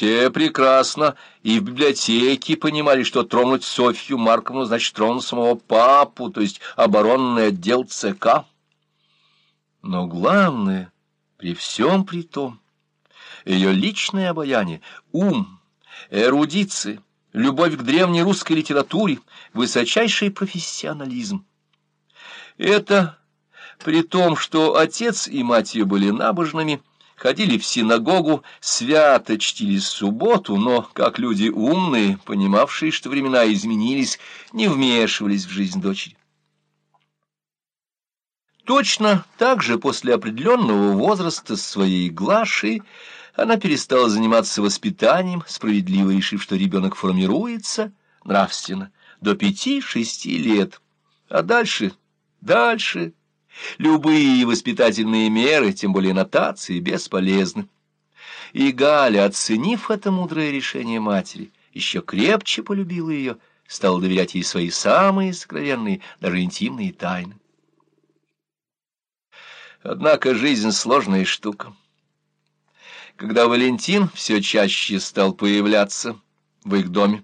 Все прекрасно и в библиотеке понимали, что тронуть Софью Марковну значит тронуть самого папу, то есть оборонный отдел ЦК. Но главное, при всем при том, ее личное обаяние, ум, эрудиция, любовь к древней русской литературе, высочайший профессионализм. Это при том, что отец и мать ее были набожными, ходили в синагогу, свято чтили субботу, но, как люди умные, понимавшие, что времена изменились, не вмешивались в жизнь дочери. Точно так же после определенного возраста своей Глаши она перестала заниматься воспитанием, справедливо решив, что ребенок формируется нравственно до пяти-шести лет, а дальше, дальше Любые воспитательные меры, тем более нотации, бесполезны. И Галя, оценив это мудрое решение матери, еще крепче полюбила ее, стала доверять ей свои самые сокровенные, даже интимные тайны. Однако жизнь — сложная штука. Когда Валентин все чаще стал появляться в их доме,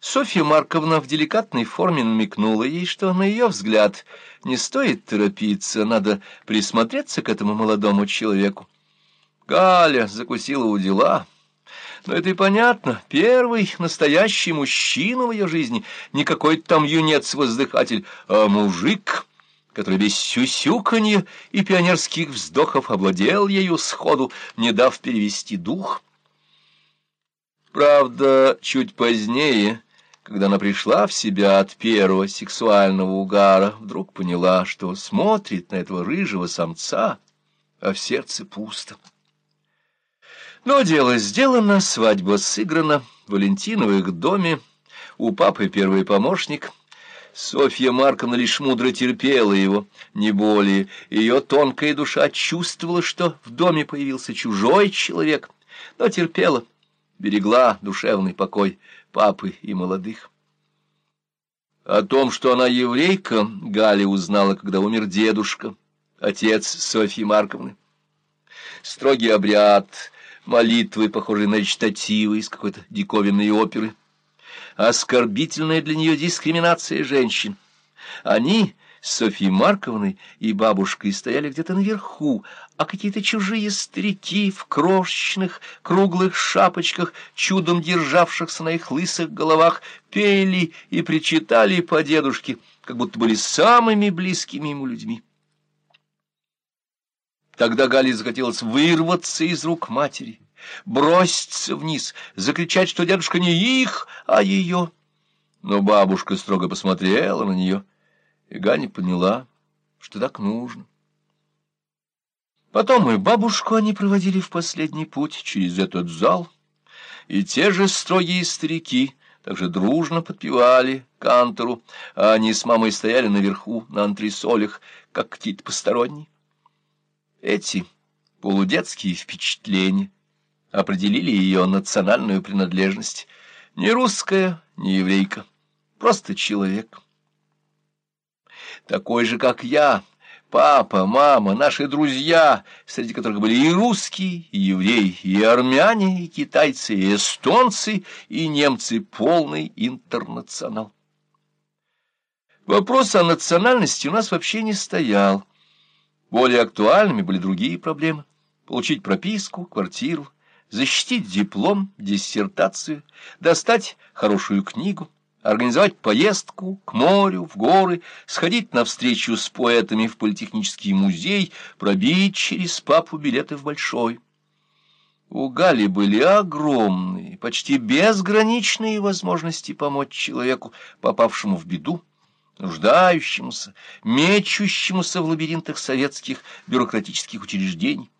Софья Марковна в деликатной форме намекнула ей, что, на ее взгляд, не стоит торопиться, надо присмотреться к этому молодому человеку. Галя закусила у дела. Но это и понятно. Первый настоящий мужчина в ее жизни, не какой-то там юнец-воздыхатель, а мужик, который без сюсюканья и пионерских вздохов овладел ею сходу, не дав перевести дух. Правда, чуть позднее когда она пришла в себя от первого сексуального угара, вдруг поняла, что смотрит на этого рыжего самца, а в сердце пусто. Но дело сделано, свадьба сыграна, Валентина в их доме, у папы первый помощник. Софья Марковна лишь мудро терпела его, не более. Ее тонкая душа чувствовала, что в доме появился чужой человек, но терпела, берегла душевный покой папы и молодых. О том, что она еврейка, Галя узнала, когда умер дедушка, отец Софьи Марковны. Строгий обряд, молитвы, похожие на речитативы из какой-то диковинной оперы, оскорбительная для нее дискриминация женщин. Они с Софьей Марковной и бабушкой стояли где-то наверху, а какие-то чужие старики в крошечных круглых шапочках, чудом державшихся на их лысых головах, пели и причитали по дедушке, как будто были самыми близкими ему людьми. Тогда Гале захотелось вырваться из рук матери, броситься вниз, закричать, что дедушка не их, а ее. Но бабушка строго посмотрела на нее — и Ганя поняла, что так нужно. Потом и бабушку они проводили в последний путь через этот зал, и те же строгие старики также дружно подпевали кантору, а они с мамой стояли наверху на антресолях, как какие-то посторонние. Эти полудетские впечатления определили ее национальную принадлежность. Не русская, не еврейка, просто человек такой же, как я, папа, мама, наши друзья, среди которых были и русские, и евреи, и армяне, и китайцы, и эстонцы, и немцы, полный интернационал. Вопрос о национальности у нас вообще не стоял. Более актуальными были другие проблемы. Получить прописку, квартиру, защитить диплом, диссертацию, достать хорошую книгу организовать поездку к морю, в горы, сходить на встречу с поэтами в политехнический музей, пробить через папу билеты в Большой. У Гали были огромные, почти безграничные возможности помочь человеку, попавшему в беду, нуждающемуся, мечущемуся в лабиринтах советских бюрократических учреждений.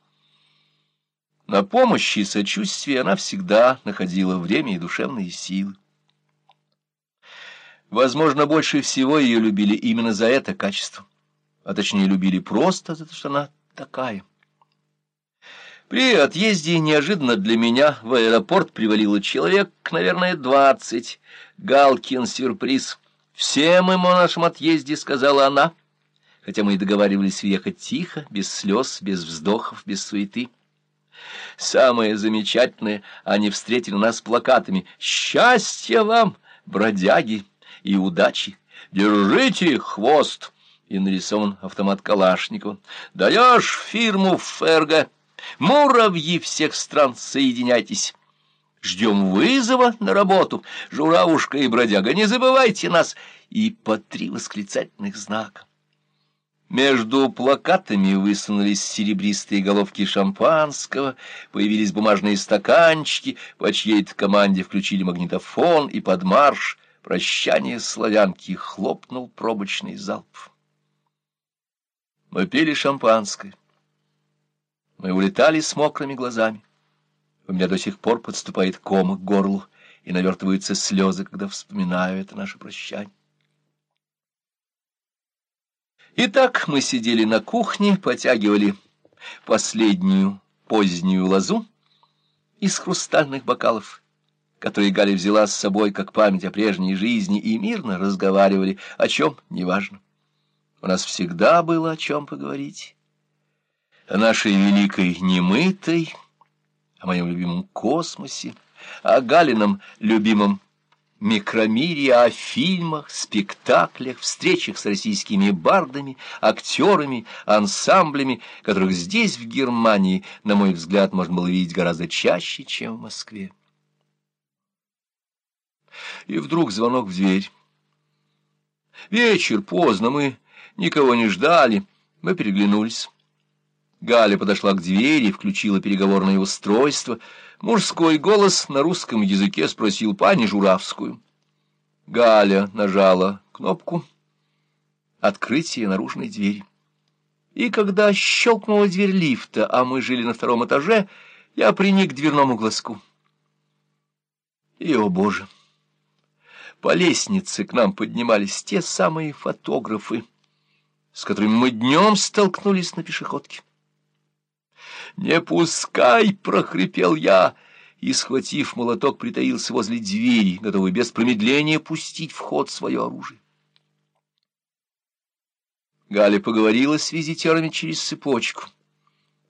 На помощи и сочувствие она всегда находила время и душевные силы. Возможно, больше всего ее любили именно за это качество, а точнее любили просто за то, что она такая. При отъезде неожиданно для меня в аэропорт привалило человек, наверное, двадцать. Галкин сюрприз. «Всем им о нашем отъезде», — сказала она, хотя мы и договаривались въехать тихо, без слез, без вздохов, без суеты. Самое замечательное, они встретили нас плакатами «Счастья вам, бродяги, и удачи! Держите хвост!» И нарисован автомат Калашникова. «Даешь фирму Ферго! Муравьи всех стран, соединяйтесь!» Ждем вызова на работу. Журавушка и бродяга, не забывайте нас. И по три восклицательных знака. Между плакатами высунулись серебристые головки шампанского, появились бумажные стаканчики, по чьей-то команде включили магнитофон и под марш «Прощание славянки» хлопнул пробочный залп. Мы пили шампанское. Мы улетали с мокрыми глазами. У меня до сих пор подступает ком к горлу и навертываются слезы, когда вспоминаю это наше прощание. Итак, мы сидели на кухне, потягивали последнюю позднюю лозу из хрустальных бокалов, которые Галя взяла с собой как память о прежней жизни, и мирно разговаривали, о чем — неважно. У нас всегда было о чем поговорить. О нашей великой немытой, о моем любимом космосе, о Галином любимом микромире, о фильмах, спектаклях, встречах с российскими бардами, актерами, ансамблями, которых здесь, в Германии, на мой взгляд, можно было видеть гораздо чаще, чем в Москве. И вдруг звонок в дверь. Вечер, поздно, мы никого не ждали, мы переглянулись. Галя подошла к двери, включила переговорное устройство. Мужской голос на русском языке спросил пани Журавскую. Галя нажала кнопку открытия наружной двери. И когда щелкнула дверь лифта, а мы жили на втором этаже, я приник к дверному глазку. И, о боже! По лестнице к нам поднимались те самые фотографы, с которыми мы днем столкнулись на пешеходке. «Не пускай!» — прохрипел я, и, схватив молоток, притаился возле двери, готовый без промедления пустить в ход свое оружие. Галя поговорила с визитерами через цепочку.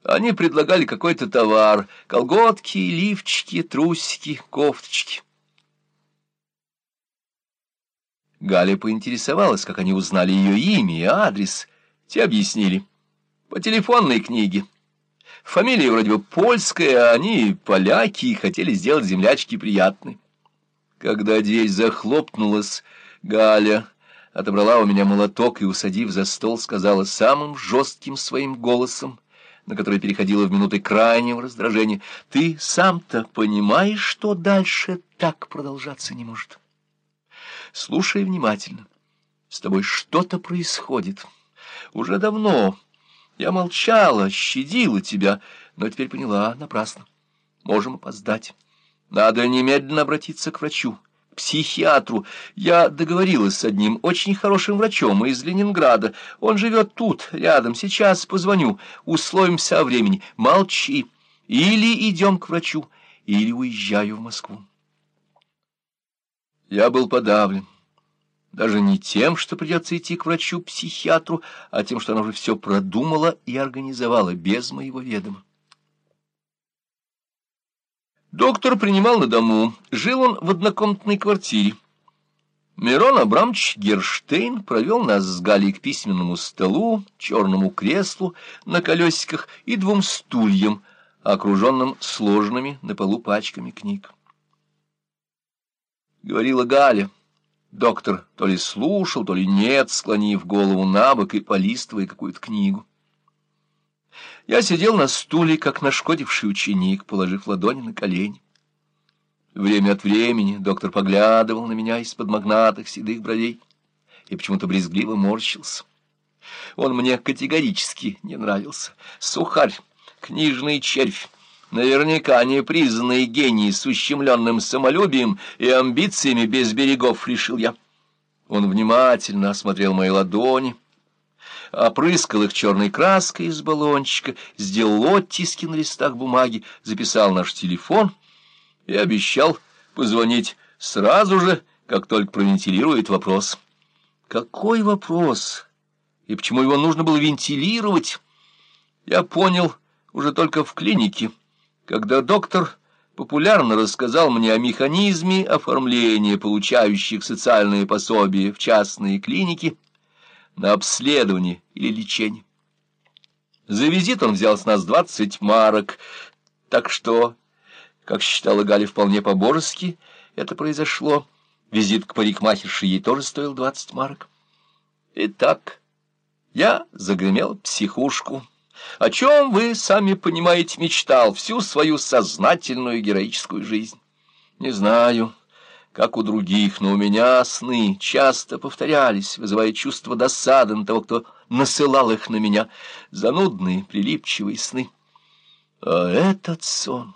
Они предлагали какой-то товар — колготки, лифчики, трусики, кофточки. Галя поинтересовалась, как они узнали ее имя и адрес. Те объяснили. По телефонной книге. Фамилия вроде бы польская, а они поляки и хотели сделать землячки приятной. Когда дверь захлопнулась, Галя отобрала у меня молоток и, усадив за стол, сказала самым жестким своим голосом, на который переходила в минуты крайнего раздражения, «Ты сам-то понимаешь, что дальше так продолжаться не может? Слушай внимательно. С тобой что-то происходит. Уже давно...» Я молчала, щадила тебя, но теперь поняла напрасно. Можем опоздать. Надо немедленно обратиться к врачу, к психиатру. Я договорилась с одним очень хорошим врачом из Ленинграда. Он живет тут, рядом. Сейчас позвоню. Условимся о времени. Молчи. Или идем к врачу, или уезжаю в Москву. Я был подавлен. Даже не тем, что придется идти к врачу-психиатру, а тем, что она уже все продумала и организовала без моего ведома. Доктор принимал на дому. Жил он в однокомнатной квартире. Мирон Абрамович Герштейн провел нас с Галей к письменному столу, черному креслу на колесиках и двум стульям, окруженным сложными на полу пачками книг. Говорила Галя. Доктор то ли слушал, то ли нет, склонив голову на бок и полистывая какую-то книгу. Я сидел на стуле, как нашкодивший ученик, положив ладони на колени. Время от времени доктор поглядывал на меня из-под магнатых седых бровей и почему-то брезгливо морщился. Он мне категорически не нравился. Сухарь, книжный червь, Наверняка непризнанный гений с ущемленным самолюбием и амбициями без берегов, решил я. Он внимательно осмотрел мои ладони, опрыскал их черной краской из баллончика, сделал оттиски на листах бумаги, записал наш телефон и обещал позвонить сразу же, как только провентилирует вопрос. Какой вопрос? И почему его нужно было вентилировать? Я понял уже только в клинике когда доктор популярно рассказал мне о механизме оформления получающих социальные пособия в частные клиники на обследование или лечение. За визит он взял с нас двадцать марок, так что, как считала Галя вполне по-божески, это произошло. Визит к парикмахерше ей тоже стоил двадцать марок. Итак, я загремел психушку, о чем, вы сами понимаете, мечтал всю свою сознательную героическую жизнь. Не знаю, как у других, но у меня сны часто повторялись, вызывая чувство досады на того, кто насылал их на меня, занудные, прилипчивые сны. А этот сон...